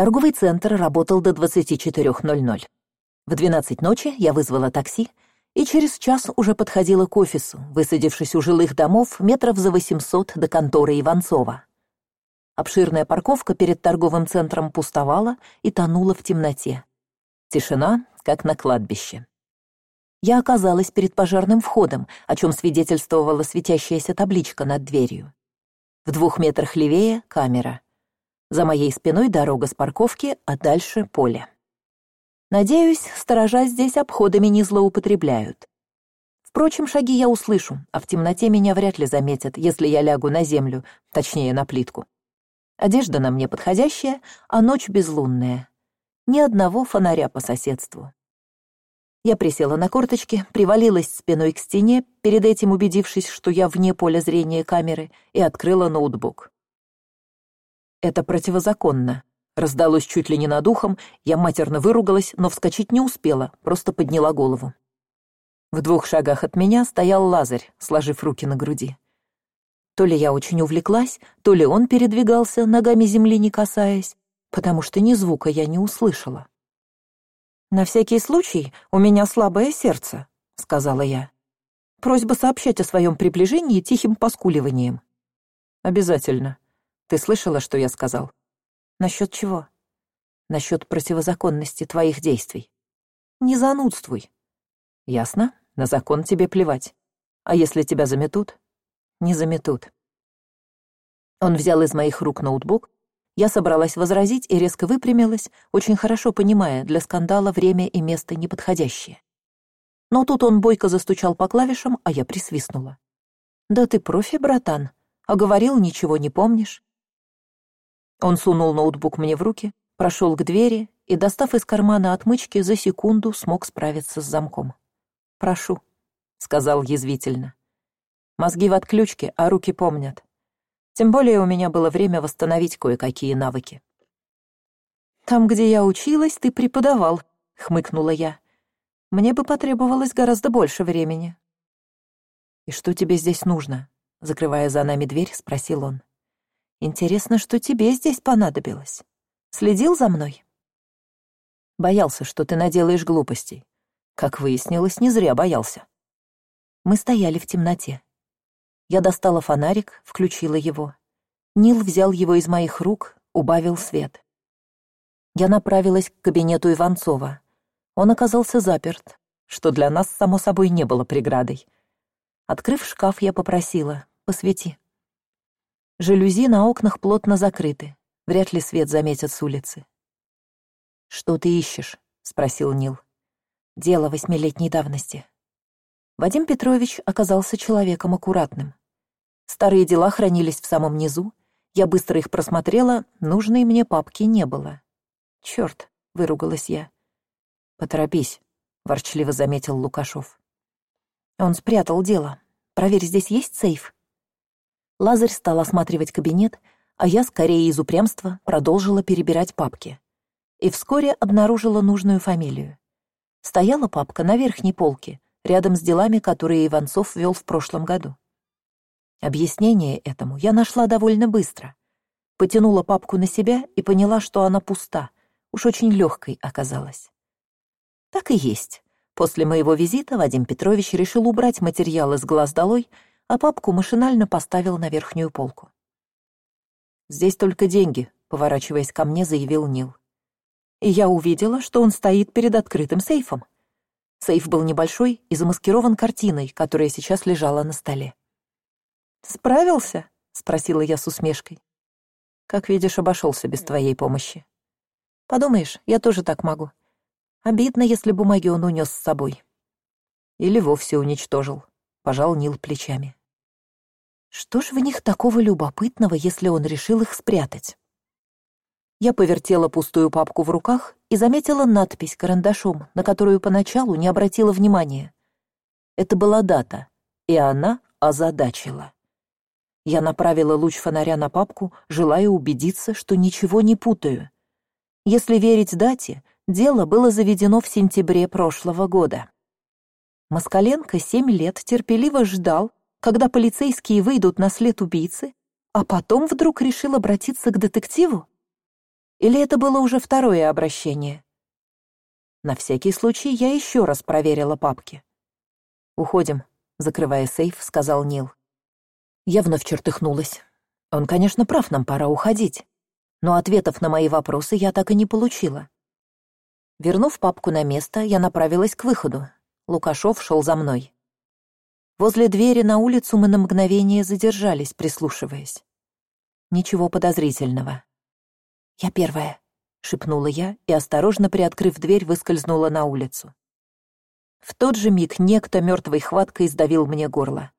Торговый центр работал до 24.00. В 12 ночи я вызвала такси и через час уже подходила к офису, высадившись у жилых домов метров за 800 до конторы Иванцова. Обширная парковка перед торговым центром пустовала и тонула в темноте. Тишина, как на кладбище. Я оказалась перед пожарным входом, о чем свидетельствовала светящаяся табличка над дверью. В двух метрах левее — камера. За моей спиной дорога с парковки, а дальше — поле. Надеюсь, сторожа здесь обходами не злоупотребляют. Впрочем, шаги я услышу, а в темноте меня вряд ли заметят, если я лягу на землю, точнее, на плитку. Одежда на мне подходящая, а ночь безлунная. Ни одного фонаря по соседству. Я присела на корточки, привалилась спиной к стене, перед этим убедившись, что я вне поля зрения камеры, и открыла ноутбук. Это противозаконно, Раздалось чуть ли не над ухом, я матерно выругалась, но вскочить не успела, просто подняла голову. В двух шагах от меня стоял Лазарь, сложив руки на груди. То ли я очень увлеклась, то ли он передвигался, ногами земли не касаясь, потому что ни звука я не услышала. «На всякий случай у меня слабое сердце», — сказала я. «Просьба сообщать о своем приближении тихим поскуливанием». «Обязательно. Ты слышала, что я сказал?» Насчет чего? Насчет противозаконности твоих действий. Не занудствуй. Ясно? На закон тебе плевать. А если тебя заметут? Не заметут. Он взял из моих рук ноутбук. Я собралась возразить и резко выпрямилась, очень хорошо понимая, для скандала время и место неподходящие. Но тут он бойко застучал по клавишам, а я присвистнула. «Да ты профи, братан, а говорил, ничего не помнишь. Он сунул ноутбук мне в руки, прошел к двери и, достав из кармана отмычки, за секунду смог справиться с замком. «Прошу», — сказал язвительно. «Мозги в отключке, а руки помнят. Тем более у меня было время восстановить кое-какие навыки». «Там, где я училась, ты преподавал», — хмыкнула я. «Мне бы потребовалось гораздо больше времени». «И что тебе здесь нужно?» — закрывая за нами дверь, спросил он. Интересно, что тебе здесь понадобилось. Следил за мной? Боялся, что ты наделаешь глупостей. Как выяснилось, не зря боялся. Мы стояли в темноте. Я достала фонарик, включила его. Нил взял его из моих рук, убавил свет. Я направилась к кабинету Иванцова. Он оказался заперт, что для нас, само собой, не было преградой. Открыв шкаф, я попросила «посвети». Жалюзи на окнах плотно закрыты. Вряд ли свет заметят с улицы. «Что ты ищешь?» — спросил Нил. «Дело восьмилетней давности». Вадим Петрович оказался человеком аккуратным. Старые дела хранились в самом низу. Я быстро их просмотрела, нужной мне папки не было. «Чёрт!» — выругалась я. «Поторопись», — ворчливо заметил Лукашов. «Он спрятал дело. Проверь, здесь есть сейф?» Лазарь стал осматривать кабинет, а я, скорее из упрямства, продолжила перебирать папки. И вскоре обнаружила нужную фамилию. Стояла папка на верхней полке, рядом с делами, которые Иванцов вел в прошлом году. Объяснение этому я нашла довольно быстро. Потянула папку на себя и поняла, что она пуста, уж очень легкой оказалась. Так и есть. После моего визита Вадим Петрович решил убрать материалы с глаз долой а папку машинально поставил на верхнюю полку. «Здесь только деньги», — поворачиваясь ко мне, заявил Нил. И я увидела, что он стоит перед открытым сейфом. Сейф был небольшой и замаскирован картиной, которая сейчас лежала на столе. «Справился?» — спросила я с усмешкой. «Как видишь, обошелся без твоей помощи. Подумаешь, я тоже так могу. Обидно, если бумаги он унес с собой. Или вовсе уничтожил», — пожал Нил плечами. Что ж в них такого любопытного, если он решил их спрятать? Я повертела пустую папку в руках и заметила надпись карандашом, на которую поначалу не обратила внимания. Это была дата, и она озадачила. Я направила луч фонаря на папку, желая убедиться, что ничего не путаю. Если верить дате, дело было заведено в сентябре прошлого года. Москаленко семь лет терпеливо ждал, когда полицейские выйдут на след убийцы, а потом вдруг решил обратиться к детективу? Или это было уже второе обращение? На всякий случай я еще раз проверила папки. «Уходим», — закрывая сейф, сказал Нил. Я вновь чертыхнулась. Он, конечно, прав, нам пора уходить. Но ответов на мои вопросы я так и не получила. Вернув папку на место, я направилась к выходу. Лукашов шел за мной. Возле двери на улицу мы на мгновение задержались, прислушиваясь. Ничего подозрительного. «Я первая», — шепнула я и, осторожно приоткрыв дверь, выскользнула на улицу. В тот же миг некто мертвой хваткой сдавил мне горло.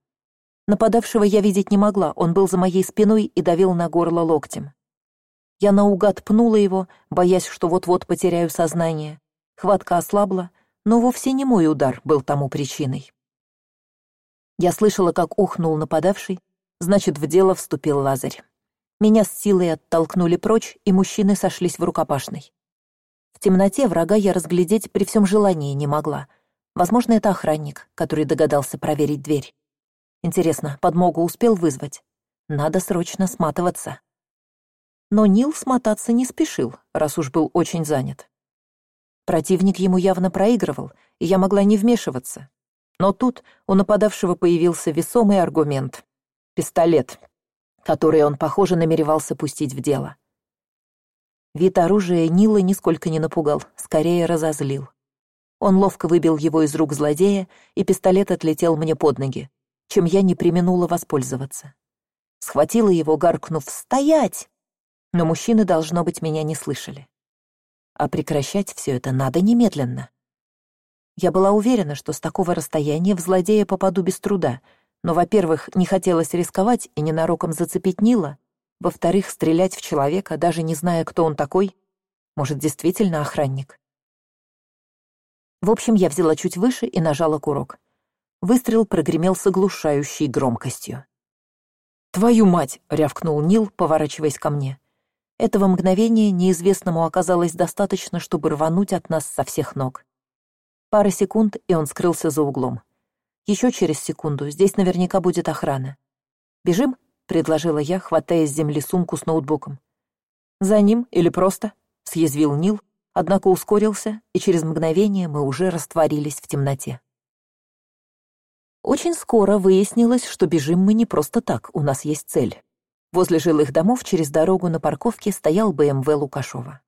Нападавшего я видеть не могла, он был за моей спиной и давил на горло локтем. Я наугад пнула его, боясь, что вот-вот потеряю сознание. Хватка ослабла, но вовсе не мой удар был тому причиной. Я слышала, как ухнул нападавший, значит, в дело вступил Лазарь. Меня с силой оттолкнули прочь, и мужчины сошлись в рукопашной. В темноте врага я разглядеть при всем желании не могла. Возможно, это охранник, который догадался проверить дверь. Интересно, подмогу успел вызвать? Надо срочно сматываться. Но Нил смотаться не спешил, раз уж был очень занят. Противник ему явно проигрывал, и я могла не вмешиваться. Но тут у нападавшего появился весомый аргумент — пистолет, который он, похоже, намеревался пустить в дело. Вид оружия Нила нисколько не напугал, скорее разозлил. Он ловко выбил его из рук злодея, и пистолет отлетел мне под ноги, чем я не применула воспользоваться. Схватила его, гаркнув «Стоять!», но мужчины, должно быть, меня не слышали. А прекращать все это надо немедленно. Я была уверена, что с такого расстояния в злодея попаду без труда — но, во-первых, не хотелось рисковать и ненароком зацепить Нила, во-вторых, стрелять в человека, даже не зная, кто он такой, может, действительно охранник. В общем, я взяла чуть выше и нажала курок. Выстрел прогремел с оглушающей громкостью. «Твою мать!» — рявкнул Нил, поворачиваясь ко мне. Этого мгновения неизвестному оказалось достаточно, чтобы рвануть от нас со всех ног. Пара секунд, и он скрылся за углом. Еще через секунду здесь наверняка будет охрана. «Бежим?» — предложила я, хватая с земли сумку с ноутбуком. «За ним или просто?» — съязвил Нил, однако ускорился, и через мгновение мы уже растворились в темноте. Очень скоро выяснилось, что бежим мы не просто так, у нас есть цель. Возле жилых домов через дорогу на парковке стоял БМВ Лукашова.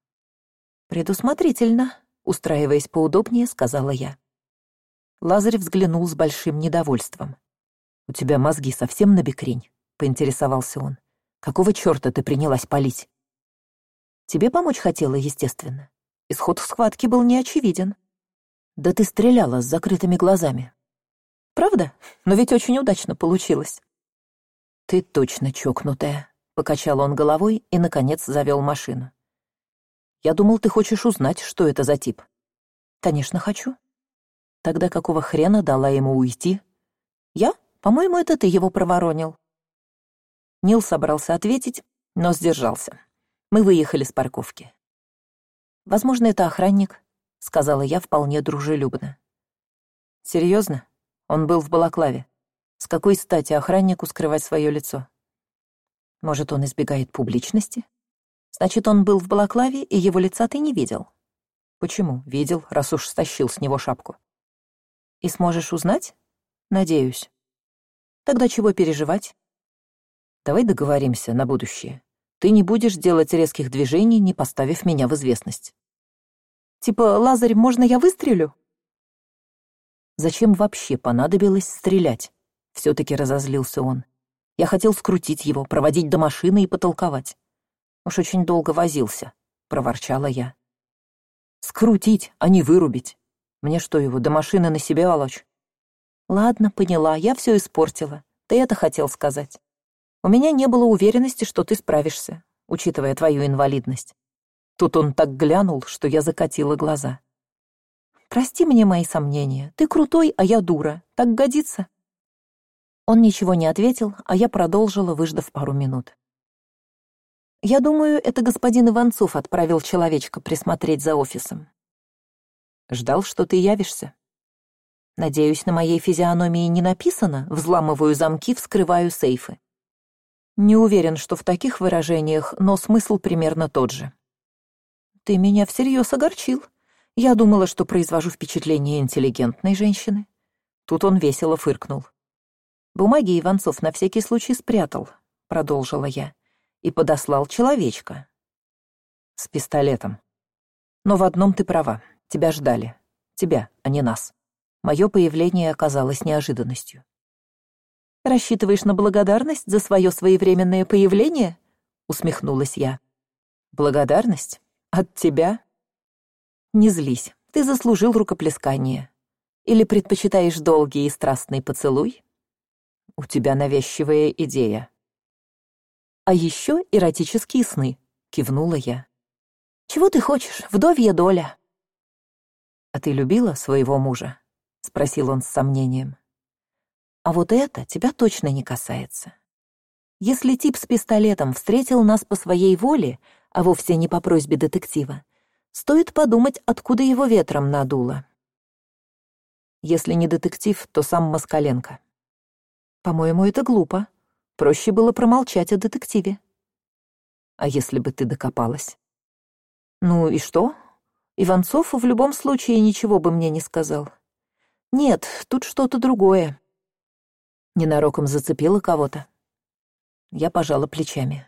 «Предусмотрительно», — устраиваясь поудобнее, сказала я. Лазарь взглянул с большим недовольством. «У тебя мозги совсем на бекрень?» — поинтересовался он. «Какого чёрта ты принялась палить?» «Тебе помочь хотела, естественно. Исход схватки был неочевиден. Да ты стреляла с закрытыми глазами. Правда? Но ведь очень удачно получилось». «Ты точно чокнутая», — покачал он головой и, наконец, завёл машину. «Я думал, ты хочешь узнать, что это за тип». «Конечно, хочу. Тогда какого хрена дала ему уйти? Я? По-моему, это ты его проворонил. Нил собрался ответить, но сдержался. Мы выехали с парковки. «Возможно, это охранник», — сказала я вполне дружелюбно. Серьезно? Он был в балаклаве. С какой стати охраннику скрывать свое лицо? Может, он избегает публичности? Значит, он был в балаклаве, и его лица ты не видел. Почему? Видел, раз уж стащил с него шапку. И сможешь узнать? Надеюсь. Тогда чего переживать? Давай договоримся на будущее. Ты не будешь делать резких движений, не поставив меня в известность. Типа, Лазарь, можно я выстрелю? Зачем вообще понадобилось стрелять? все таки разозлился он. Я хотел скрутить его, проводить до машины и потолковать. Уж очень долго возился, проворчала я. Скрутить, а не вырубить. Мне что, его до машины на себе волочь? Ладно, поняла, я все испортила. Ты это хотел сказать. У меня не было уверенности, что ты справишься, учитывая твою инвалидность. Тут он так глянул, что я закатила глаза. Прости мне мои сомнения. Ты крутой, а я дура. Так годится? Он ничего не ответил, а я продолжила, выждав пару минут. Я думаю, это господин Иванцов отправил человечка присмотреть за офисом. Ждал, что ты явишься. Надеюсь, на моей физиономии не написано «взламываю замки, вскрываю сейфы». Не уверен, что в таких выражениях, но смысл примерно тот же. ты меня всерьез огорчил. Я думала, что произвожу впечатление интеллигентной женщины. Тут он весело фыркнул. Бумаги Иванцов на всякий случай спрятал, продолжила я, и подослал человечка. С пистолетом. Но в одном ты права, тебя ждали. Тебя, а не нас. Мое появление оказалось неожиданностью. «Рассчитываешь на благодарность за свое своевременное появление?» — усмехнулась я. «Благодарность? От тебя?» «Не злись, ты заслужил рукоплескание. Или предпочитаешь долгий и страстный поцелуй?» «У тебя навязчивая идея». «А еще эротические сны», — кивнула я. «Чего ты хочешь, вдовья доля?» «А ты любила своего мужа?» — спросил он с сомнением. «А вот это тебя точно не касается. Если тип с пистолетом встретил нас по своей воле, а вовсе не по просьбе детектива, стоит подумать, откуда его ветром надуло. Если не детектив, то сам Москаленко. По-моему, это глупо. Проще было промолчать о детективе. А если бы ты докопалась? Ну и что? Иванцов в любом случае ничего бы мне не сказал. Нет, тут что-то другое. Ненароком зацепила кого-то. Я пожала плечами.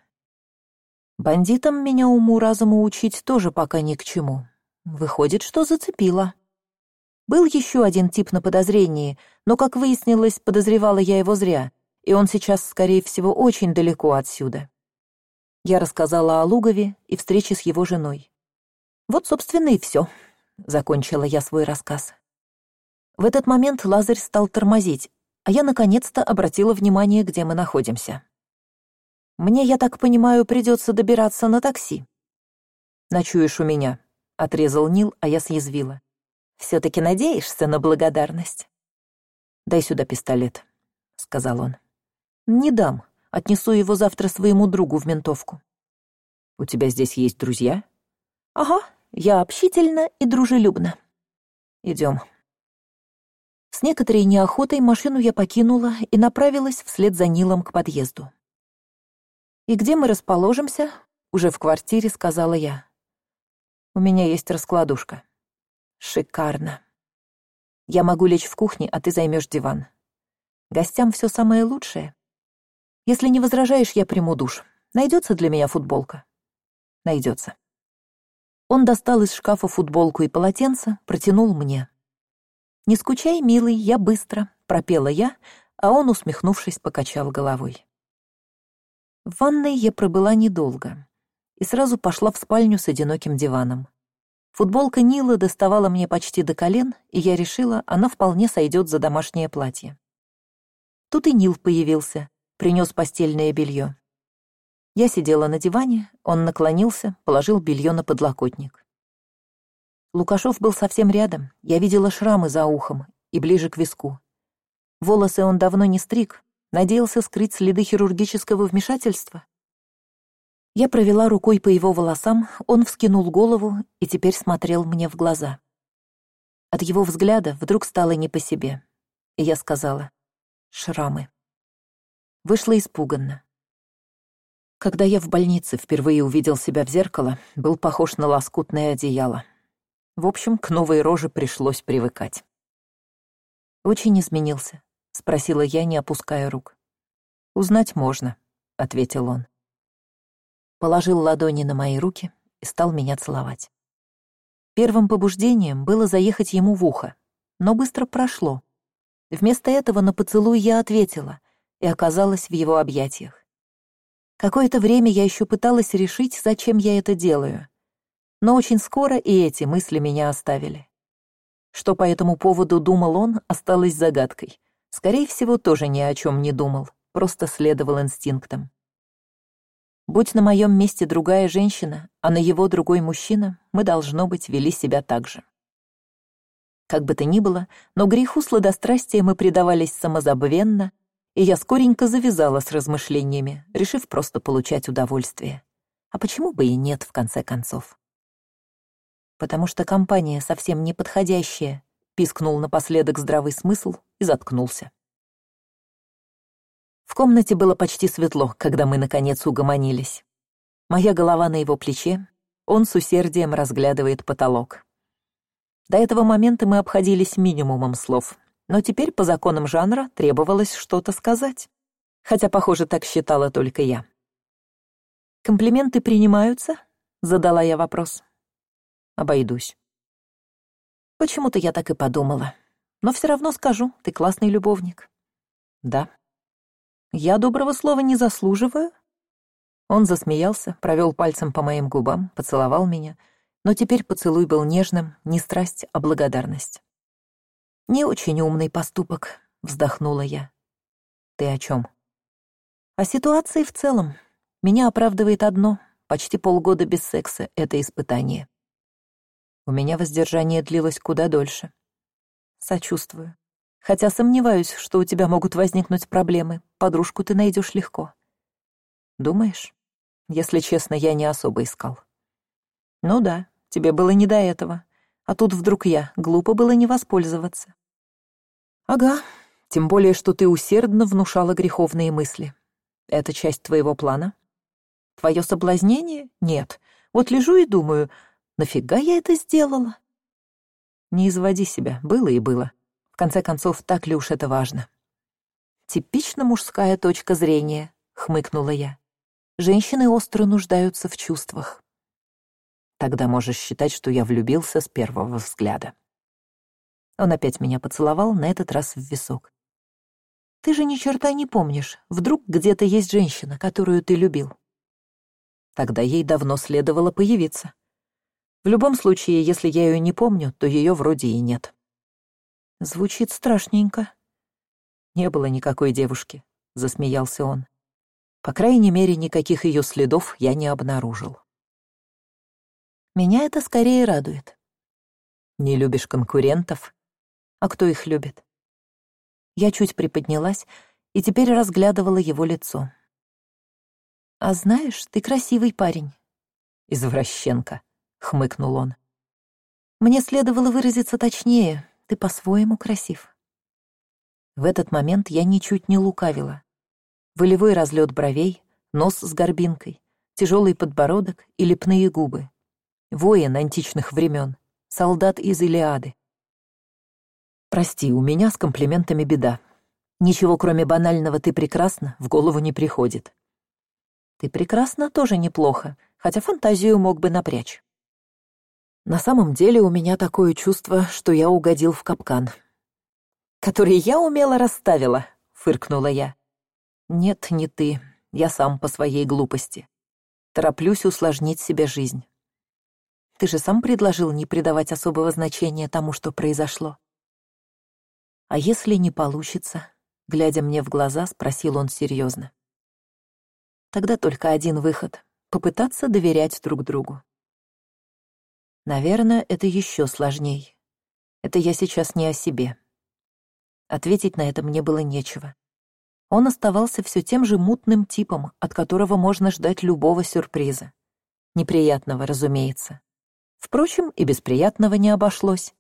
Бандитам меня уму-разуму учить тоже пока ни к чему. Выходит, что зацепило. Был еще один тип на подозрении, но, как выяснилось, подозревала я его зря, и он сейчас, скорее всего, очень далеко отсюда. Я рассказала о Лугове и встрече с его женой. Вот, собственно, и все. Закончила я свой рассказ. В этот момент Лазарь стал тормозить, а я наконец-то обратила внимание, где мы находимся. Мне, я так понимаю, придется добираться на такси. Ночуешь у меня, отрезал Нил, а я съязвила. Все-таки надеешься на благодарность? Дай сюда пистолет, сказал он. Не дам, отнесу его завтра своему другу в ментовку. У тебя здесь есть друзья? Ага, я общительна и дружелюбна. Идем. С некоторой неохотой машину я покинула и направилась вслед за Нилом к подъезду. «И где мы расположимся?» — уже в квартире сказала я. «У меня есть раскладушка». «Шикарно. Я могу лечь в кухне, а ты займешь диван. Гостям все самое лучшее. Если не возражаешь, я приму душ. Найдется для меня футболка?» «Найдется». Он достал из шкафа футболку и полотенце, протянул мне. «Не скучай, милый, я быстро», — пропела я, а он, усмехнувшись, покачал головой. В ванной я пробыла недолго и сразу пошла в спальню с одиноким диваном. Футболка Нила доставала мне почти до колен, и я решила, она вполне сойдет за домашнее платье. Тут и Нил появился, принес постельное белье. Я сидела на диване, он наклонился, положил белье на подлокотник. Лукашов был совсем рядом, я видела шрамы за ухом и ближе к виску. Волосы он давно не стриг, Надеялся скрыть следы хирургического вмешательства? Я провела рукой по его волосам, он вскинул голову и теперь смотрел мне в глаза. От его взгляда вдруг стало не по себе, и я сказала «Шрамы». Вышла испуганно. Когда я в больнице впервые увидел себя в зеркало, был похож на лоскутное одеяло. В общем, к новой роже пришлось привыкать. Очень изменился — спросила я, не опуская рук. «Узнать можно», — ответил он. Положил ладони на мои руки и стал меня целовать. Первым побуждением было заехать ему в ухо, но быстро прошло. Вместо этого на поцелуй я ответила и оказалась в его объятиях. Какое-то время я еще пыталась решить, зачем я это делаю. Но очень скоро и эти мысли меня оставили. Что по этому поводу думал он, осталось загадкой. Скорее всего, тоже ни о чем не думал, просто следовал инстинктам. Будь на моем месте другая женщина, а на его другой мужчина, мы, должно быть, вели себя так же. Как бы то ни было, но греху сладострастия мы предавались самозабвенно, и я скоренько завязала с размышлениями, решив просто получать удовольствие. А почему бы и нет, в конце концов? Потому что компания совсем неподходящая, пискнул напоследок здравый смысл и заткнулся. В комнате было почти светло, когда мы, наконец, угомонились. Моя голова на его плече, Он с усердием разглядывает потолок. До этого момента мы обходились минимумом слов, но теперь по законам жанра требовалось что-то сказать. Хотя, похоже, так считала только я. «Комплименты принимаются?» — задала я вопрос. «Обойдусь». Почему-то я так и подумала. Но все равно скажу, ты классный любовник. Да. Я доброго слова не заслуживаю? Он засмеялся, провел пальцем по моим губам, поцеловал меня, но теперь поцелуй был нежным, не страсть, а благодарность. «Не очень умный поступок», — вздохнула я. «Ты о чем? «О ситуации в целом. Меня оправдывает одно — почти полгода без секса — это испытание. У меня воздержание длилось куда дольше. Сочувствую. Хотя сомневаюсь, что у тебя могут возникнуть проблемы. Подружку ты найдешь легко. Думаешь? Если честно, я не особо искал. Ну да, тебе было не до этого. А тут вдруг я. Глупо было не воспользоваться. Ага, тем более, что ты усердно внушала греховные мысли. Это часть твоего плана? Твое соблазнение? Нет. Вот лежу и думаю, нафига я это сделала? Не изводи себя, было и было. В конце концов, так ли уж это важно? «Типично мужская точка зрения», — хмыкнула я. «Женщины остро нуждаются в чувствах». «Тогда можешь считать, что я влюбился с первого взгляда». Он опять меня поцеловал, на этот раз в висок. «Ты же ни черта не помнишь. Вдруг где-то есть женщина, которую ты любил?» Тогда ей давно следовало появиться. В любом случае, если я ее не помню, то ее вроде и нет. Звучит страшненько. Не было никакой девушки, засмеялся он. По крайней мере, никаких ее следов я не обнаружил. Меня это скорее радует. Не любишь конкурентов? А кто их любит? Я чуть приподнялась и теперь разглядывала его лицо. «А знаешь, ты красивый парень». «Извращенка», хмыкнул он. Мне следовало выразиться точнее, ты по-своему красив. В этот момент я ничуть не лукавила. Волевой разлет бровей, нос с горбинкой, тяжелый подбородок и лепные губы. Воин античных времен, солдат из Илиады. Прости, у меня с комплиментами беда. Ничего, кроме банального «ты прекрасна» в голову не приходит. Ты прекрасна тоже неплохо, хотя фантазию мог бы напрячь. На самом деле у меня такое чувство, что я угодил в капкан. «Который я умело расставила», — фыркнула я. «Нет, не ты. Я сам по своей глупости. Тороплюсь усложнить себе жизнь. Ты же сам предложил не придавать особого значения тому, что произошло. А если не получится?» Глядя мне в глаза, спросил он серьезно. Тогда только один выход — попытаться доверять друг другу. Наверное, это еще сложней. Это я сейчас не о себе. Ответить на это мне было нечего. Он оставался все тем же мутным типом, от которого можно ждать любого сюрприза. Неприятного, разумеется. Впрочем, и без приятного не обошлось.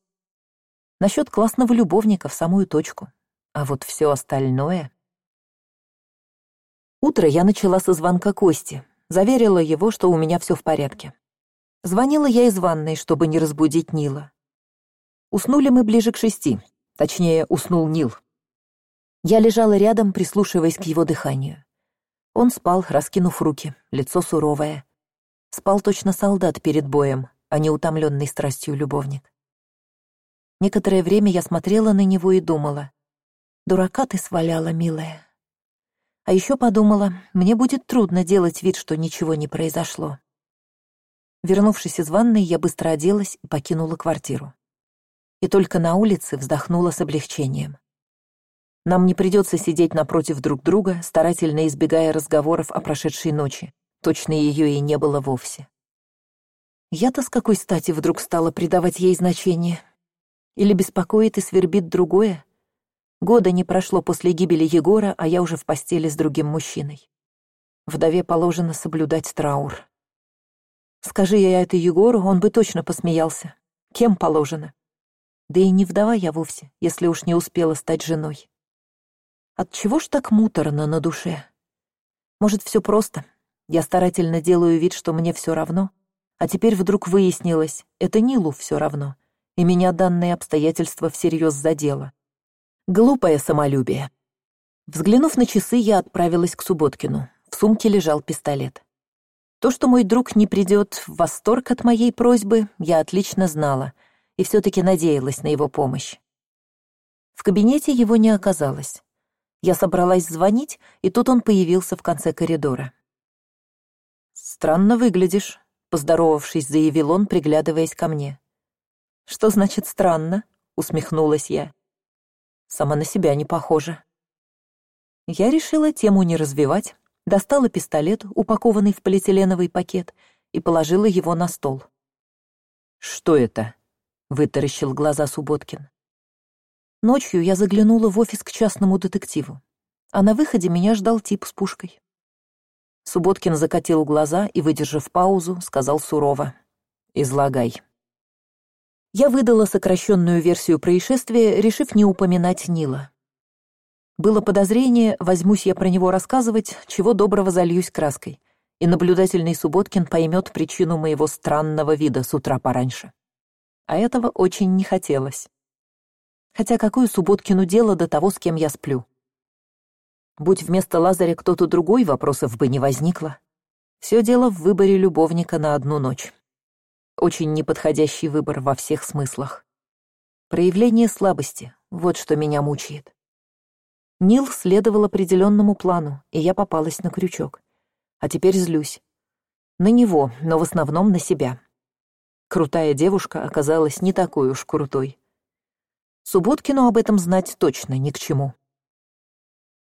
Насчет классного любовника в самую точку. А вот все остальное... Утро я начала со звонка Кости, заверила его, что у меня все в порядке. Звонила я из ванной, чтобы не разбудить Нила. Уснули мы ближе к шести, точнее, уснул Нил. Я лежала рядом, прислушиваясь к его дыханию. Он спал, раскинув руки, лицо суровое. Спал точно солдат перед боем, а не утомленный страстью любовник. Некоторое время я смотрела на него и думала. «Дурака ты сваляла, милая». А еще подумала, мне будет трудно делать вид, что ничего не произошло. Вернувшись из ванной, я быстро оделась и покинула квартиру. И только на улице вздохнула с облегчением. Нам не придется сидеть напротив друг друга, старательно избегая разговоров о прошедшей ночи. Точно ее и не было вовсе. Я-то с какой стати вдруг стала придавать ей значение? Или беспокоит и свербит другое? Года не прошло после гибели Егора, а я уже в постели с другим мужчиной. Вдове положено соблюдать траур. Скажи я это Егору, он бы точно посмеялся. Кем положено? Да и не вдова я вовсе, если уж не успела стать женой. Отчего ж так муторно на душе? Может, все просто? Я старательно делаю вид, что мне все равно, А теперь вдруг выяснилось, это Нилу все равно, и меня данное обстоятельство всерьез задело. Глупое самолюбие. Взглянув на часы, я отправилась к Субботкину. В сумке лежал пистолет. То, что мой друг не придет в восторг от моей просьбы, я отлично знала и все таки надеялась на его помощь. В кабинете его не оказалось. Я собралась звонить, и тут он появился в конце коридора. «Странно выглядишь», — поздоровавшись, заявил он, приглядываясь ко мне. «Что значит странно?» — усмехнулась я. «Сама на себя не похожа». Я решила тему не развивать, достала пистолет, упакованный в полиэтиленовый пакет, и положила его на стол. «Что это?» — вытаращил глаза Субботкин. Ночью я заглянула в офис к частному детективу, а на выходе меня ждал тип с пушкой. Субботкин закатил глаза и, выдержав паузу, сказал сурово. «Излагай». Я выдала сокращенную версию происшествия, решив не упоминать Нила. Было подозрение, возьмусь я про него рассказывать, чего доброго зальюсь краской, и наблюдательный Субботкин поймет причину моего странного вида с утра пораньше. А этого очень не хотелось. Хотя какое Субботкину дело до того, с кем я сплю? Будь вместо Лазаря кто-то другой, вопросов бы не возникло. Все дело в выборе любовника на одну ночь. Очень неподходящий выбор во всех смыслах. Проявление слабости — вот что меня мучает. Нил следовал определенному плану, и я попалась на крючок. А теперь злюсь. На него, но в основном на себя. Крутая девушка оказалась не такой уж крутой. Субботкину об этом знать точно ни к чему.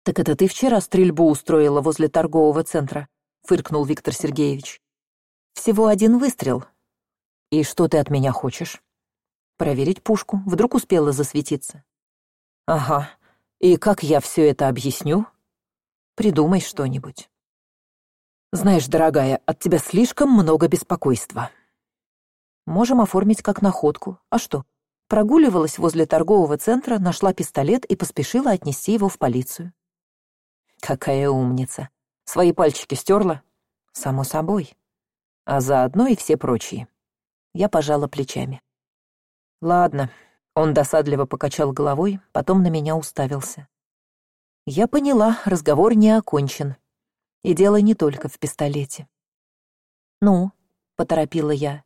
«Так это ты вчера стрельбу устроила возле торгового центра?» — фыркнул Виктор Сергеевич. «Всего один выстрел. И что ты от меня хочешь?» «Проверить пушку. Вдруг успела засветиться». «Ага. И как я все это объясню?» «Придумай что-нибудь». «Знаешь, дорогая, от тебя слишком много беспокойства». «Можем оформить как находку. А что?» Прогуливалась возле торгового центра, нашла пистолет и поспешила отнести его в полицию. Какая умница. Свои пальчики стерла? Само собой. А заодно и все прочие. Я пожала плечами. Ладно. Он досадливо покачал головой, потом на меня уставился. Я поняла, разговор не окончен. И дело не только в пистолете. «Ну», — поторопила я.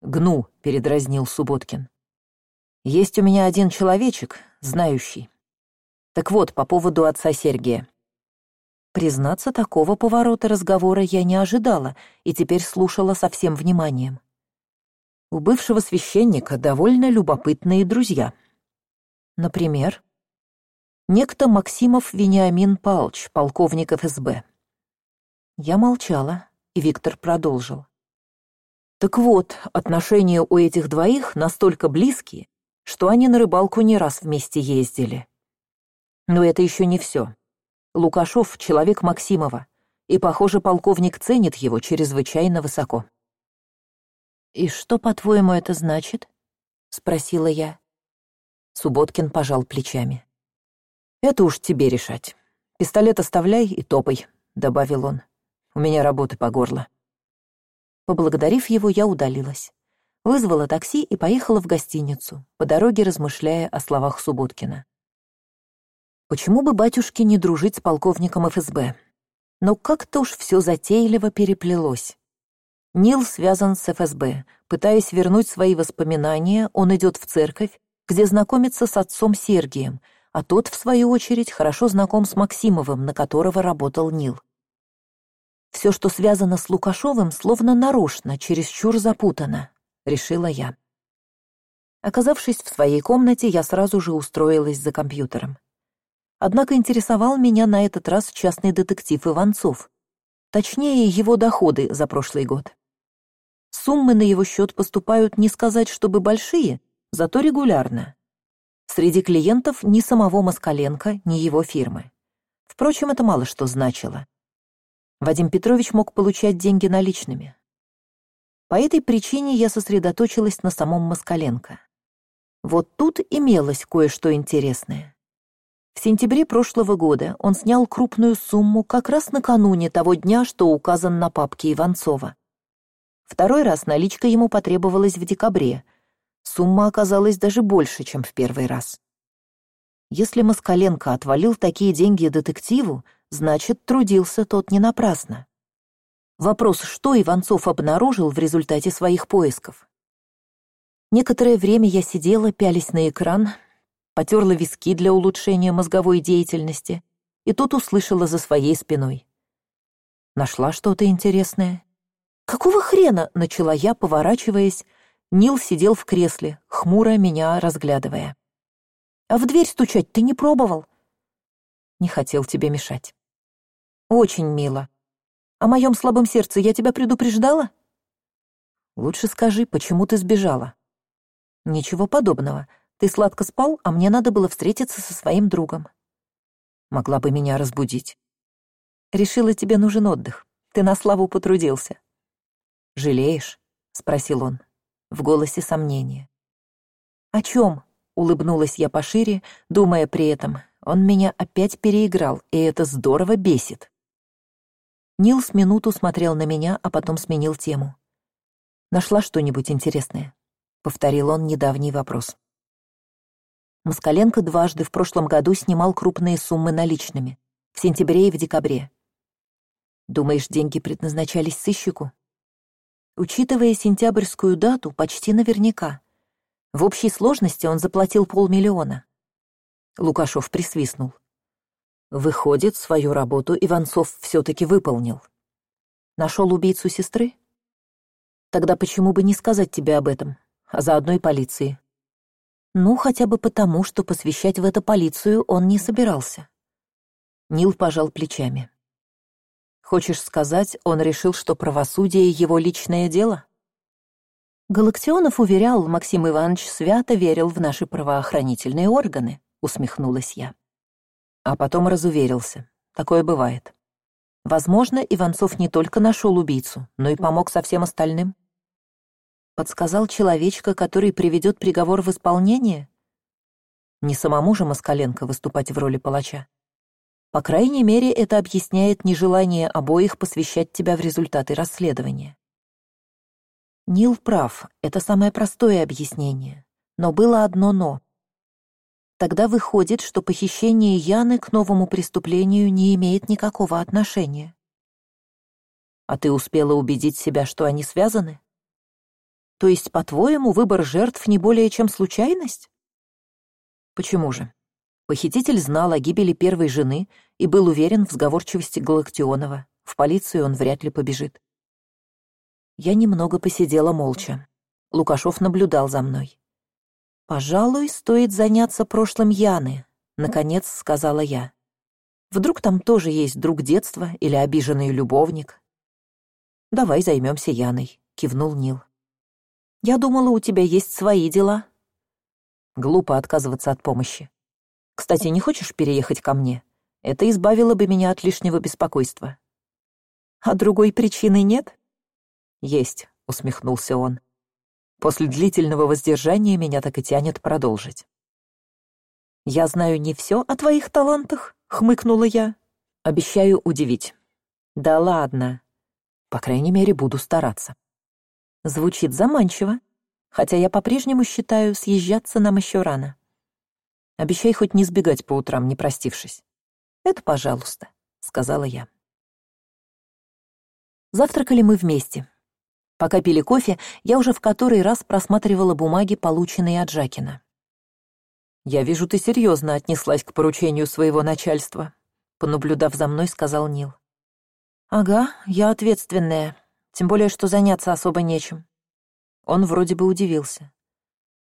«Гну», — передразнил Субботкин. «Есть у меня один человечек, знающий. Так вот, по поводу отца Сергия. Признаться, такого поворота разговора я не ожидала и теперь слушала со всем вниманием. У бывшего священника довольно любопытные друзья. Например, некто Максимов Вениамин Палч, полковник ФСБ. Я молчала, и Виктор продолжил. Так вот, отношения у этих двоих настолько близкие, что они на рыбалку не раз вместе ездили. Но это еще не все. Лукашов — человек Максимова, и, похоже, полковник ценит его чрезвычайно высоко. «И что, по-твоему, это значит?» — спросила я. Субботкин пожал плечами. «Это уж тебе решать. Пистолет оставляй и топай», — добавил он. «У меня работы по горло». Поблагодарив его, я удалилась. Вызвала такси и поехала в гостиницу, по дороге размышляя о словах Субботкина. Почему бы батюшке не дружить с полковником ФСБ? Но как-то уж все затейливо переплелось. Нил связан с ФСБ. Пытаясь вернуть свои воспоминания, он идет в церковь, где знакомится с отцом Сергием, а тот, в свою очередь, хорошо знаком с Максимовым, на которого работал Нил. Все, что связано с Лукашовым, словно нарочно, чересчур запутано, решила я. Оказавшись в своей комнате, я сразу же устроилась за компьютером. Однако интересовал меня на этот раз частный детектив Иванцов. Точнее, его доходы за прошлый год. Суммы на его счет поступают не сказать, чтобы большие, зато регулярно. Среди клиентов ни самого Москаленко, ни его фирмы. Впрочем, это мало что значило. Вадим Петрович мог получать деньги наличными. По этой причине я сосредоточилась на самом Москаленко. Вот тут имелось кое-что интересное. В сентябре прошлого года он снял крупную сумму как раз накануне того дня, что указан на папке Иванцова. Второй раз наличка ему потребовалась в декабре. Сумма оказалась даже больше, чем в первый раз. Если Москаленко отвалил такие деньги детективу, значит, трудился тот не напрасно. Вопрос, что Иванцов обнаружил в результате своих поисков. Некоторое время я сидела, пялись на экран, потерла виски для улучшения мозговой деятельности и тут услышала за своей спиной. Нашла что-то интересное. «Какого хрена?» — начала я, поворачиваясь. Нил сидел в кресле, хмуро меня разглядывая. «А в дверь стучать ты не пробовал?» «Не хотел тебе мешать». «Очень мило. О моем слабом сердце я тебя предупреждала?» «Лучше скажи, почему ты сбежала?» «Ничего подобного. Ты сладко спал, а мне надо было встретиться со своим другом». «Могла бы меня разбудить». «Решила, тебе нужен отдых. Ты на славу потрудился» жалеешь спросил он. В голосе сомнения о чем улыбнулась я пошире думая при этом. Он меня опять переиграл и это здорово бесит нил с минуту смотрел на меня а потом сменил тему. Нашла что нибудь интересное повторил он недавний вопрос москаленко дважды в прошлом году снимал крупные суммы наличными в сентябре и в декабре думаешь деньги предназначались сыщику Учитывая сентябрьскую дату, почти наверняка. В общей сложности он заплатил полмиллиона. Лукашов присвистнул. Выходит, свою работу Иванцов все-таки выполнил. Нашел убийцу сестры? Тогда почему бы не сказать тебе об этом, а заодно и полиции? Ну, хотя бы потому, что посвящать в это полицию он не собирался. Нил пожал плечами. Хочешь сказать, он решил, что правосудие — его личное дело? Галактионов уверял, Максим Иванович свято верил в наши правоохранительные органы, усмехнулась я. А потом разуверился. Такое бывает. Возможно, Иванцов не только нашел убийцу, но и помог со всем остальным. Подсказал человечка, который приведет приговор в исполнение? Не самому же Москаленко выступать в роли палача. По крайней мере, это объясняет нежелание обоих посвящать тебя в результаты расследования. Нил прав, это самое простое объяснение. Но было одно «но». Тогда выходит, что похищение Яны к новому преступлению не имеет никакого отношения. А ты успела убедить себя, что они связаны? То есть, по-твоему, выбор жертв не более чем случайность? Почему же? Похититель знал о гибели первой жены и был уверен в сговорчивости Галактионова. В полицию он вряд ли побежит. Я немного посидела молча. Лукашов наблюдал за мной. «Пожалуй, стоит заняться прошлым Яны», — наконец сказала я. «Вдруг там тоже есть друг детства или обиженный любовник?» «Давай займемся Яной», — кивнул Нил. «Я думала, у тебя есть свои дела». Глупо отказываться от помощи. Кстати, не хочешь переехать ко мне? Это избавило бы меня от лишнего беспокойства. А другой причины нет? Есть, усмехнулся он. После длительного воздержания меня так и тянет продолжить. Я знаю не все о твоих талантах, хмыкнула я. Обещаю удивить. Да ладно. По крайней мере, буду стараться. Звучит заманчиво, хотя я по-прежнему считаю, съезжаться нам еще рано. Обещай хоть не сбегать по утрам, не простившись. Это пожалуйста, сказала я. Завтракали мы вместе. Пока пили кофе, я уже в который раз просматривала бумаги, полученные от Жакина. «Я вижу, ты серьезно отнеслась к поручению своего начальства», — понаблюдав за мной, сказал Нил. «Ага, я ответственная, тем более, что заняться особо нечем». Он вроде бы удивился.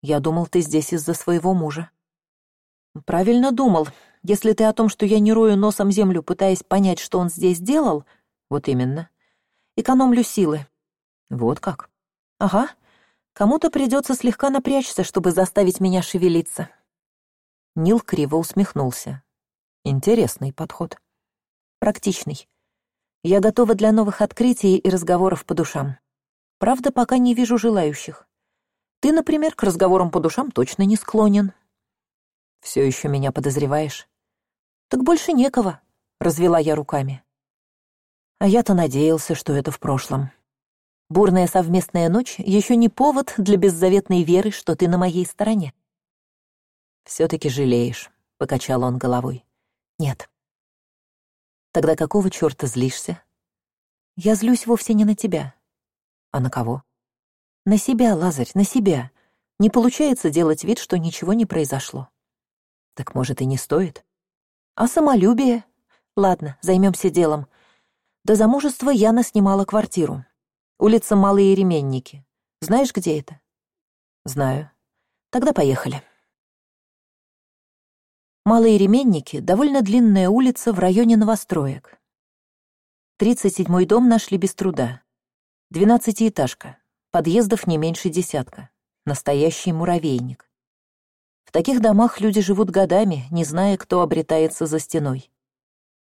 «Я думал, ты здесь из-за своего мужа». Правильно думал. Если ты о том, что я не рою носом землю, пытаясь понять, что он здесь делал, вот именно. Экономлю силы. Вот как. Ага. Кому-то придется слегка напрячься, чтобы заставить меня шевелиться. Нил криво усмехнулся. Интересный подход. Практичный. Я готова для новых открытий и разговоров по душам. Правда, пока не вижу желающих. Ты, например, к разговорам по душам точно не склонен все еще меня подозреваешь так больше некого развела я руками а я то надеялся что это в прошлом Бурная совместная ночь еще не повод для беззаветной веры, что ты на моей стороне. «Все-таки жалеешь», — покачал он головой. «Нет». «Тогда какого черта злишься?» «Я злюсь вовсе не на тебя». «А на кого?» «На себя, Лазарь, на себя. Не получается делать вид, что ничего не произошло». «Так, может, и не стоит?» «А самолюбие?» «Ладно, займемся делом. До замужества Яна снимала квартиру. Улица Малые Ременники. Знаешь, где это?» «Знаю. Тогда поехали». Малые Ременники — довольно длинная улица в районе новостроек. Тридцать седьмой дом нашли без труда. Двенадцатиэтажка, подъездов не меньше десятка. Настоящий муравейник. В таких домах люди живут годами, не зная, кто обретается за стеной.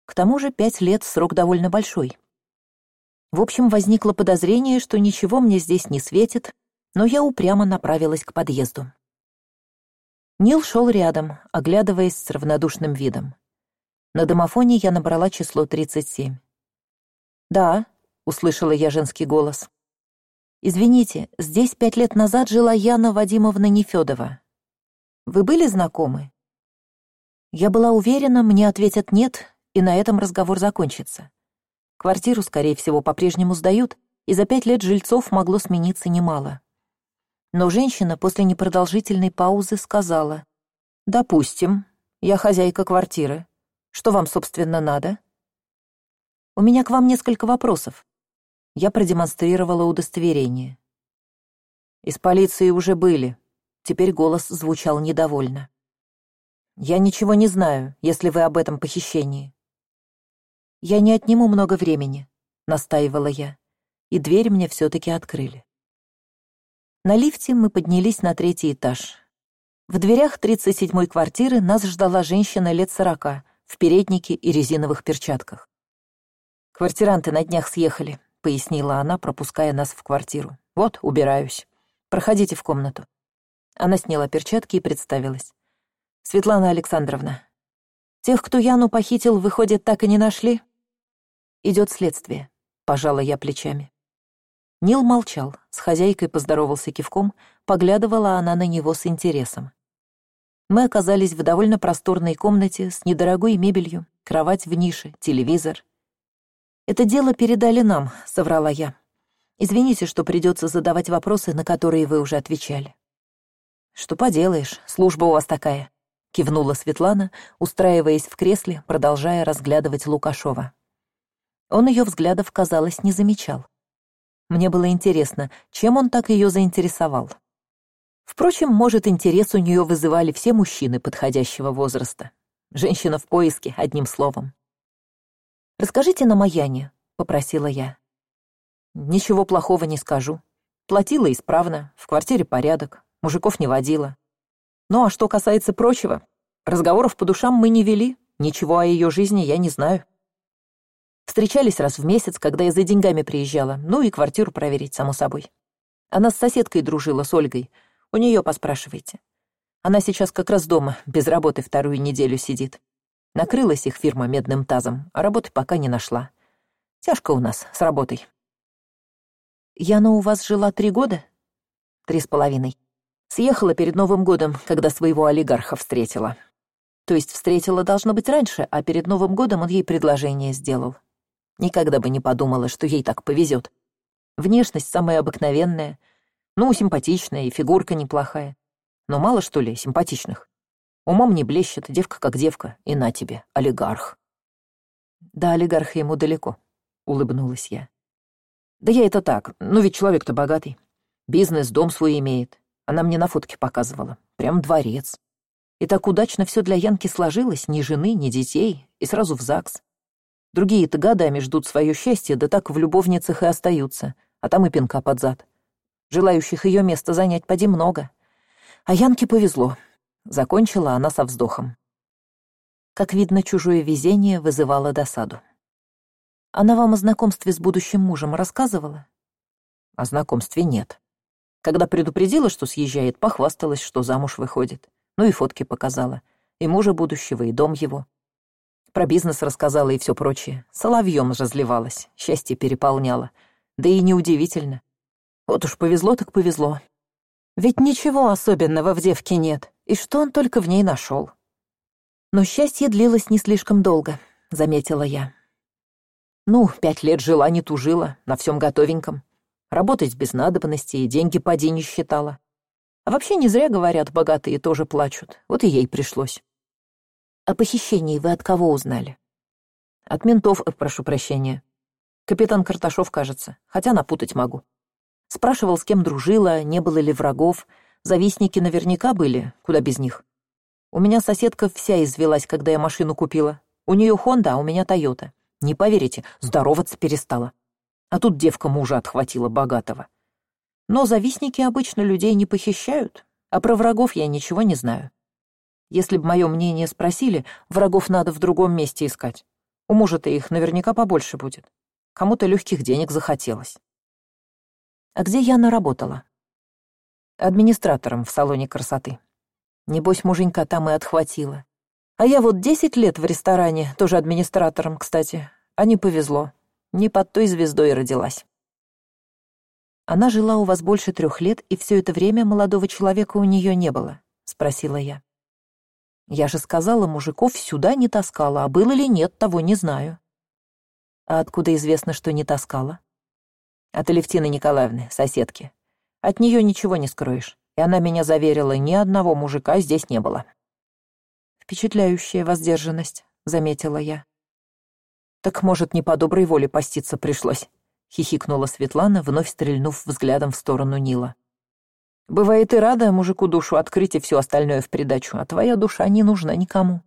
К тому же пять лет — срок довольно большой. В общем, возникло подозрение, что ничего мне здесь не светит, но я упрямо направилась к подъезду. Нил шел рядом, оглядываясь с равнодушным видом. На домофоне я набрала число 37. «Да», — услышала я женский голос. «Извините, здесь пять лет назад жила Яна Вадимовна Нефёдова. Вы были знакомы?» Я была уверена, мне ответят «нет», и на этом разговор закончится. Квартиру, скорее всего, по-прежнему сдают, и за пять лет жильцов могло смениться немало. Но женщина после непродолжительной паузы сказала, «Допустим, я хозяйка квартиры. Что вам, собственно, надо?» «У меня к вам несколько вопросов». Я продемонстрировала удостоверение. «Из полиции уже были». Теперь голос звучал недовольно. «Я ничего не знаю, если вы об этом похищении». «Я не отниму много времени», — настаивала я, и дверь мне все таки открыли. На лифте мы поднялись на третий этаж. В дверях 37-й квартиры нас ждала женщина лет сорока, в переднике и резиновых перчатках. «Квартиранты на днях съехали», — пояснила она, пропуская нас в квартиру. «Вот, убираюсь. Проходите в комнату». Она сняла перчатки и представилась. «Светлана Александровна, тех, кто Яну похитил, выходит, так и не нашли?» «Идет следствие», — пожала я плечами. Нил молчал, с хозяйкой поздоровался кивком, поглядывала она на него с интересом. Мы оказались в довольно просторной комнате с недорогой мебелью, кровать в нише, телевизор. «Это дело передали нам», — соврала я. «Извините, что придется задавать вопросы, на которые вы уже отвечали». «Что поделаешь, служба у вас такая», — кивнула Светлана, устраиваясь в кресле, продолжая разглядывать Лукашова. Он ее взглядов, казалось, не замечал. Мне было интересно, чем он так ее заинтересовал. Впрочем, может, интерес у нее вызывали все мужчины подходящего возраста. Женщина в поиске, одним словом. «Расскажите на Маяне», — попросила я. «Ничего плохого не скажу. Платила исправно, в квартире порядок, мужиков не водила. Ну а что касается прочего, разговоров по душам мы не вели, ничего о ее жизни я не знаю». Встречались раз в месяц, когда я за деньгами приезжала, ну и квартиру проверить, само собой. Она с соседкой дружила, с Ольгой. У нее поспрашивайте. Она сейчас как раз дома, без работы вторую неделю сидит. Накрылась их фирма медным тазом, а работы пока не нашла. Тяжко у нас с работой. Яна у вас жила три года? Три с половиной. Съехала перед Новым годом, когда своего олигарха встретила. То есть встретила должно быть раньше, а перед Новым годом он ей предложение сделал. Никогда бы не подумала, что ей так повезет. Внешность самая обыкновенная, ну, симпатичная и фигурка неплохая. Но мало, что ли, симпатичных. Умом не блещет, девка как девка, и на тебе, олигарх. Да, олигарха ему далеко, улыбнулась я. Да я это так, ну ведь человек-то богатый. Бизнес, дом свой имеет. Она мне на фотке показывала. Прям дворец. И так удачно все для Янки сложилось, ни жены, ни детей, и сразу в ЗАГС. Другие-то годами ждут свое счастье, да так в любовницах и остаются, а там и пинка под зад. Желающих ее место занять поди много. А Янке повезло. Закончила она со вздохом. Как видно, чужое везение вызывало досаду. Она вам о знакомстве с будущим мужем рассказывала? О знакомстве нет. Когда предупредила, что съезжает, похвасталась, что замуж выходит. Ну и фотки показала. И мужа будущего, и дом его. Про бизнес рассказала и все прочее. Соловьем разливалась, счастье переполняло. Да и неудивительно. Вот уж повезло так повезло. Ведь ничего особенного в девке нет, и что он только в ней нашел. Но счастье длилось не слишком долго, заметила я. Ну, пять лет жила, не тужила, на всем готовеньком. Работать без надобности и деньги поди не считала. А вообще не зря говорят, богатые тоже плачут. Вот и ей пришлось. О похищении вы от кого узнали? От ментов, прошу прощения. Капитан Карташов, кажется, хотя напутать могу. Спрашивал, с кем дружила, не было ли врагов. Завистники наверняка были, куда без них. У меня соседка вся извелась, когда я машину купила. У нее Хонда, а у меня Тойота. Не поверите, здороваться перестала. А тут девка мужа отхватила богатого. Но завистники обычно людей не похищают, а про врагов я ничего не знаю. Если бы мое мнение спросили, врагов надо в другом месте искать. У мужа-то их наверняка побольше будет. Кому-то легких денег захотелось. А где Яна работала? Администратором в салоне красоты. Небось, муженька там и отхватила. А я вот десять лет в ресторане, тоже администратором, кстати. А не повезло. Не под той звездой родилась. Она жила у вас больше трех лет, и все это время молодого человека у нее не было, спросила я. Я же сказала, мужиков сюда не таскала, а было ли нет, того не знаю. А откуда известно, что не таскала? От Алевтины Николаевны, соседки. От нее ничего не скроешь и она меня заверила, ни одного мужика здесь не было. «Впечатляющая воздержанность», — заметила я. «Так, может, не по доброй воле поститься пришлось», — хихикнула Светлана, вновь стрельнув взглядом в сторону Нила. «Бывает и рада мужику душу открыть и все остальное в придачу, а твоя душа не нужна никому.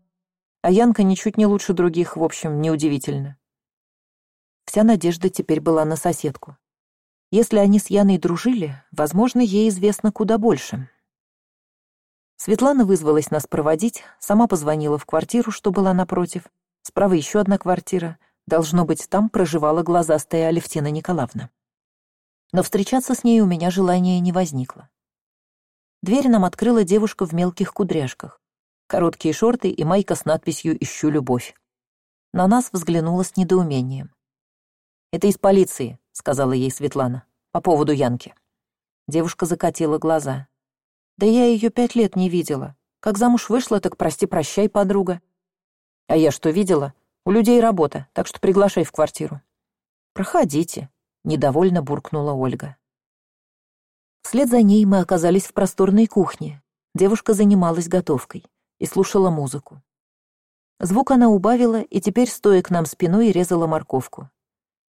А Янка ничуть не лучше других, в общем, неудивительно». Вся надежда теперь была на соседку. Если они с Яной дружили, возможно, ей известно куда больше. Светлана вызвалась нас проводить, сама позвонила в квартиру, что была напротив. Справа еще одна квартира. Должно быть, там проживала глазастая Алевтина Николаевна. Но встречаться с ней у меня желания не возникло. Дверь нам открыла девушка в мелких кудряшках. Короткие шорты и майка с надписью «Ищу любовь». На нас взглянула с недоумением. «Это из полиции», сказала ей Светлана, по поводу Янки. Девушка закатила глаза. Да я ее пять лет не видела. Как замуж вышла, так прости-прощай, подруга. А я что видела? У людей работа, так что приглашай в квартиру. Проходите, недовольно буркнула Ольга. Вслед за ней мы оказались в просторной кухне. Девушка занималась готовкой и слушала музыку. Звук она убавила и теперь, стоя к нам спиной, резала морковку.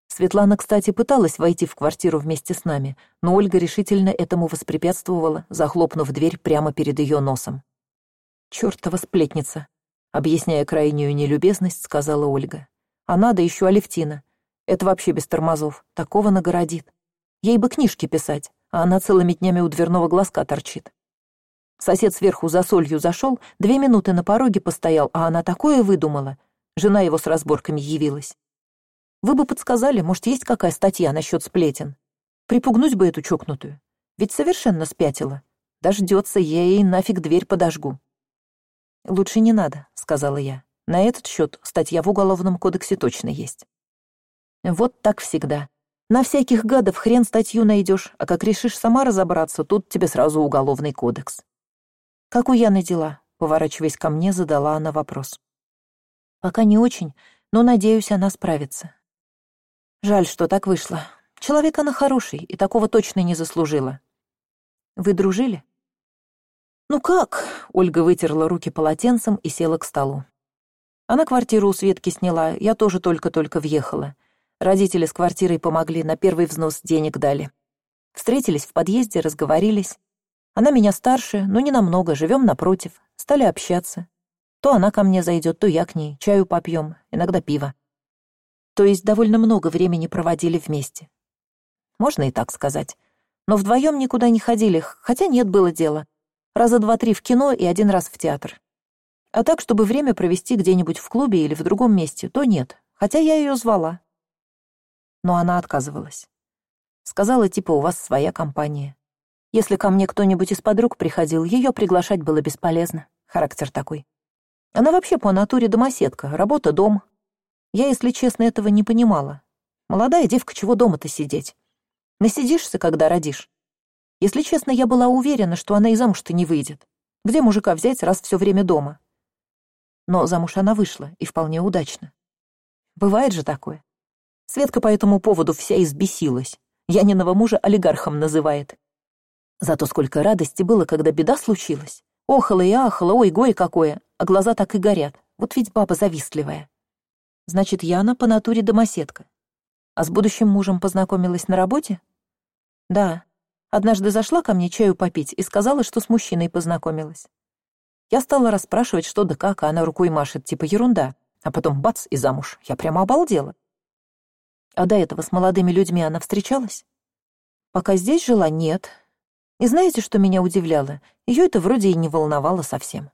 Светлана, кстати, пыталась войти в квартиру вместе с нами, но Ольга решительно этому воспрепятствовала, захлопнув дверь прямо перед ее носом. «Чёртова сплетница», — объясняя крайнюю нелюбезность, сказала Ольга. «А надо еще Алевтина. Это вообще без тормозов. Такого нагородит. Ей бы книжки писать, а она целыми днями у дверного глазка торчит. Сосед сверху за солью зашел, две минуты на пороге постоял, а она такое выдумала. Жена его с разборками явилась. Вы бы подсказали, может, есть какая статья насчет сплетен. Припугнуть бы эту чокнутую. Ведь совершенно спятила. Дождется, ей нафиг дверь подожгу. Лучше не надо, сказала я. На этот счет статья в Уголовном кодексе точно есть. Вот так всегда. На всяких гадов хрен статью найдешь, а как решишь сама разобраться, тут тебе сразу Уголовный кодекс. Как у Яны дела? Поворачиваясь ко мне, задала она вопрос. Пока не очень, но, надеюсь, она справится. Жаль, что так вышло. Человек она хороший, и такого точно не заслужила. Вы дружили? Ну как? Ольга вытерла руки полотенцем и села к столу. Она квартиру у Светки сняла, я тоже только-только въехала. Родители с квартирой помогли, на первый взнос денег дали. Встретились в подъезде, разговорились. Она меня старше, но не намного, живем напротив. Стали общаться. То она ко мне зайдет, то я к ней. Чаю попьем, иногда пиво то есть довольно много времени проводили вместе. Можно и так сказать. Но вдвоем никуда не ходили, хотя нет, было дело. Раза два-три в кино и один раз в театр. А так, чтобы время провести где-нибудь в клубе или в другом месте, то нет, хотя я ее звала. Но она отказывалась. Сказала, типа, у вас своя компания. Если ко мне кто-нибудь из подруг приходил, ее приглашать было бесполезно. Характер такой. Она вообще по натуре домоседка, работа, дом, я, если честно, этого не понимала. Молодая девка, чего дома-то сидеть? Насидишься, когда родишь. Если честно, я была уверена, что она и замуж-то не выйдет. Где мужика взять, раз все время дома? Но замуж она вышла, и вполне удачно. Бывает же такое. Светка по этому поводу вся избесилась. Яниного мужа олигархом называет. Зато сколько радости было, когда беда случилась. Охала и ахала, ой, гой какое, а глаза так и горят. Вот ведь баба завистливая. Значит, Яна по натуре домоседка. А с будущим мужем познакомилась на работе? Да. Однажды зашла ко мне чаю попить и сказала, что с мужчиной познакомилась. Я стала расспрашивать, что да как, а она рукой машет, типа ерунда. А потом бац, и замуж. Я прямо обалдела. А до этого с молодыми людьми она встречалась? Пока здесь жила, нет. И знаете, что меня удивляло? Ее это вроде и не волновало совсем.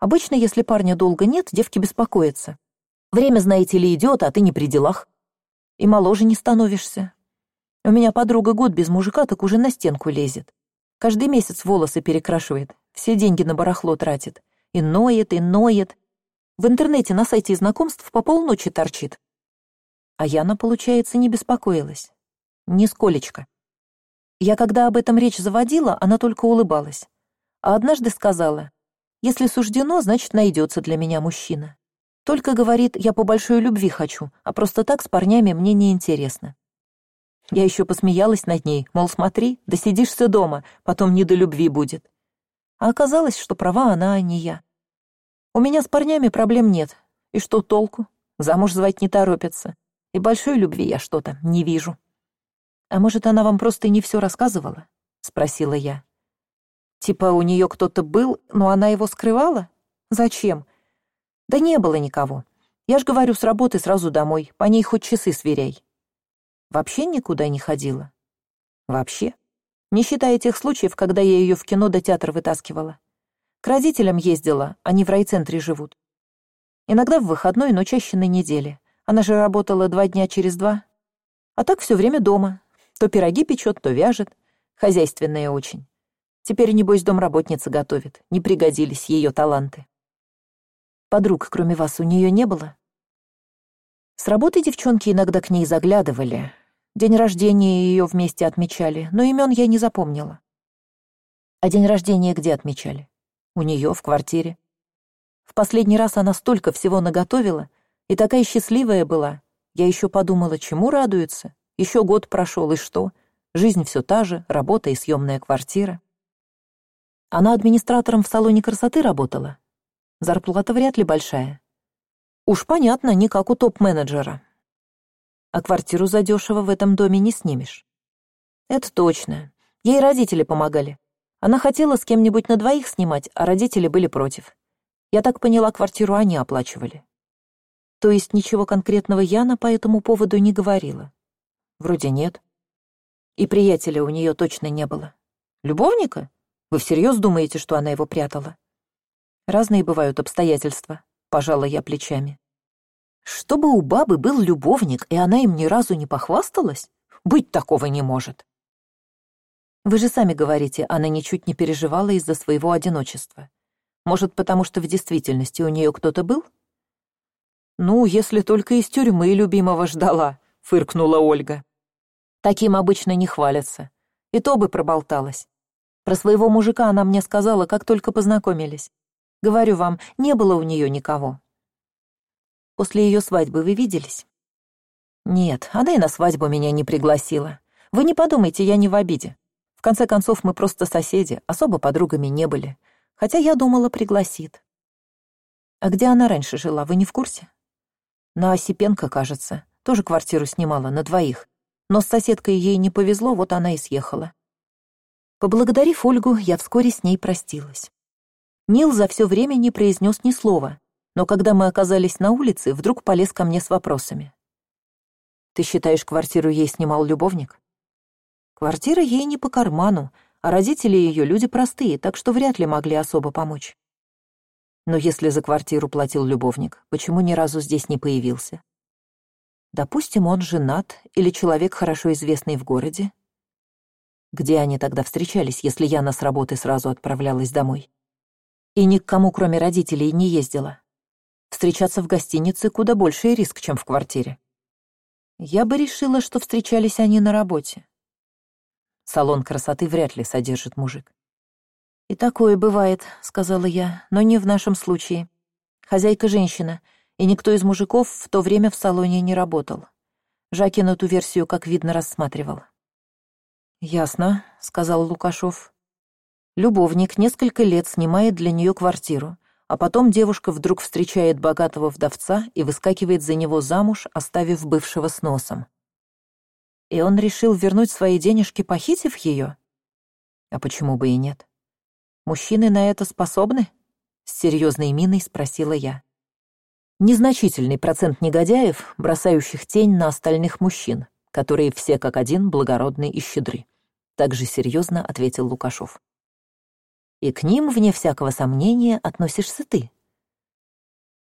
Обычно, если парня долго нет, девки беспокоятся. Время, знаете ли, идет, а ты не при делах. И моложе не становишься. У меня подруга год без мужика, так уже на стенку лезет. Каждый месяц волосы перекрашивает, все деньги на барахло тратит. И ноет, и ноет. В интернете на сайте знакомств по полночи торчит. А Яна, получается, не беспокоилась. Нисколечко. Я когда об этом речь заводила, она только улыбалась. А однажды сказала, «Если суждено, значит, найдется для меня мужчина. Только, говорит, я по большой любви хочу, а просто так с парнями мне не интересно. Я еще посмеялась над ней, мол, смотри, да сидишься дома, потом не до любви будет. А оказалось, что права она, а не я. У меня с парнями проблем нет. И что толку? Замуж звать не торопятся и большой любви я что-то не вижу. А может, она вам просто не все рассказывала? Спросила я. Типа у нее кто-то был, но она его скрывала? Зачем? Да не было никого. Я ж говорю, с работы сразу домой, по ней хоть часы сверяй. Вообще никуда не ходила? Вообще? Не считая тех случаев, когда я ее в кино до театра вытаскивала. К родителям ездила, они в райцентре живут. Иногда в выходной, но чаще на неделе. Она же работала два дня через два. А так все время дома. То пироги печет, то вяжет. Хозяйственная очень. Теперь, небось, домработница готовит. Не пригодились ее таланты. Подруг, кроме вас, у нее не было? С работы девчонки иногда к ней заглядывали. День рождения ее вместе отмечали, но имен я не запомнила. А день рождения где отмечали? У нее в квартире. В последний раз она столько всего наготовила, и такая счастливая была. Я еще подумала, чему радуется. Еще год прошел, и что? Жизнь все та же, работа и съемная квартира. Она администратором в салоне красоты работала. Зарплата вряд ли большая. Уж понятно, не как у топ-менеджера. А квартиру задешево в этом доме не снимешь. Это точно. Ей родители помогали. Она хотела с кем-нибудь на двоих снимать, а родители были против. Я так поняла, квартиру они оплачивали. То есть ничего конкретного Яна по этому поводу не говорила? Вроде нет. И приятеля у нее точно не было. Любовника? Вы всерьез думаете, что она его прятала? Разные бывают обстоятельства, пожала я плечами. Чтобы у бабы был любовник, и она им ни разу не похвасталась? Быть такого не может. Вы же сами говорите, она ничуть не переживала из-за своего одиночества. Может, потому что в действительности у нее кто-то был? «Ну, если только из тюрьмы любимого ждала», — фыркнула Ольга. «Таким обычно не хвалятся. И то бы проболталась. Про своего мужика она мне сказала, как только познакомились. Говорю вам, не было у нее никого. После ее свадьбы вы виделись? Нет, она и на свадьбу меня не пригласила. Вы не подумайте, я не в обиде. В конце концов, мы просто соседи, особо подругами не были. Хотя я думала, пригласит. А где она раньше жила, вы не в курсе? На Осипенко, кажется, тоже квартиру снимала на двоих. Но с соседкой ей не повезло, вот она и съехала. Поблагодарив Ольгу, я вскоре с ней простилась. Нил за все время не произнес ни слова, но когда мы оказались на улице, вдруг полез ко мне с вопросами. «Ты считаешь, квартиру ей снимал любовник?» Квартира ей не по карману, а родители ее люди простые, так что вряд ли могли особо помочь. Но если за квартиру платил любовник, почему ни разу здесь не появился? Допустим, он женат или человек, хорошо известный в городе. Где они тогда встречались, если Яна с работы сразу отправлялась домой? И ни к кому, кроме родителей, не ездила. Встречаться в гостинице куда больший риск, чем в квартире. Я бы решила, что встречались они на работе. Салон красоты вряд ли содержит мужик. «И такое бывает», — сказала я, — «но не в нашем случае. Хозяйка женщина, и никто из мужиков в то время в салоне не работал. Жакин эту версию, как видно, рассматривал. «Ясно», — сказал Лукашов. Любовник несколько лет снимает для нее квартиру, а потом девушка вдруг встречает богатого вдовца и выскакивает за него замуж, оставив бывшего с носом. И он решил вернуть свои денежки, похитив ее? А почему бы и нет? Мужчины на это способны? С серьезной миной спросила я. Незначительный процент негодяев, бросающих тень на остальных мужчин, которые все как один благородны и щедры. Также серьезно ответил Лукашов. И к ним, вне всякого сомнения, относишься ты.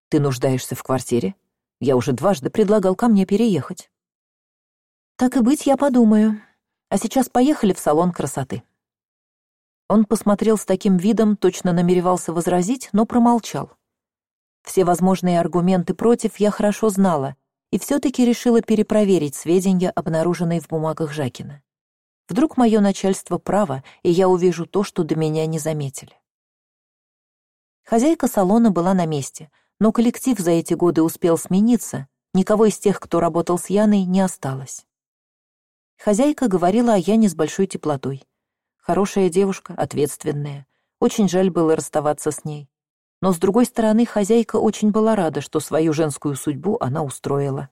Ты нуждаешься в квартире? Я уже дважды предлагал ко мне переехать. Так и быть, я подумаю. А сейчас поехали в салон красоты. Он посмотрел с таким видом, точно намеревался возразить, но промолчал. Все возможные аргументы против я хорошо знала и все-таки решила перепроверить сведения, обнаруженные в бумагах Жакина. Вдруг мое начальство право, и я увижу то, что до меня не заметили. Хозяйка салона была на месте, но коллектив за эти годы успел смениться, никого из тех, кто работал с Яной, не осталось. Хозяйка говорила о Яне с большой теплотой. Хорошая девушка, ответственная. Очень жаль было расставаться с ней. Но, с другой стороны, хозяйка очень была рада, что свою женскую судьбу она устроила.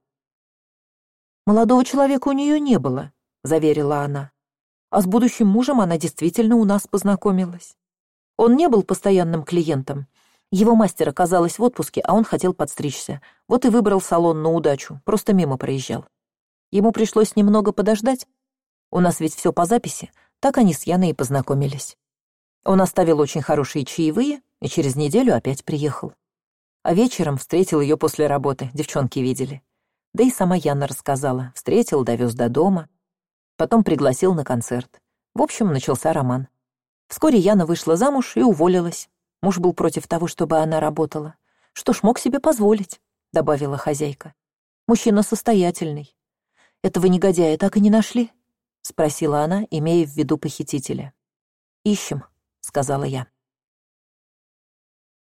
«Молодого человека у нее не было», — заверила она. «А с будущим мужем она действительно у нас познакомилась. Он не был постоянным клиентом. Его мастер оказалась в отпуске, а он хотел подстричься. Вот и выбрал салон на удачу, просто мимо проезжал. Ему пришлось немного подождать. У нас ведь все по записи, так они с Яной и познакомились. Он оставил очень хорошие чаевые, и через неделю опять приехал. А вечером встретил ее после работы, девчонки видели. Да и сама Яна рассказала. Встретил, довез до дома. Потом пригласил на концерт. В общем, начался роман. Вскоре Яна вышла замуж и уволилась. Муж был против того, чтобы она работала. Что ж, мог себе позволить, добавила хозяйка. Мужчина состоятельный. Этого негодяя так и не нашли? Спросила она, имея в виду похитителя. Ищем, сказала я.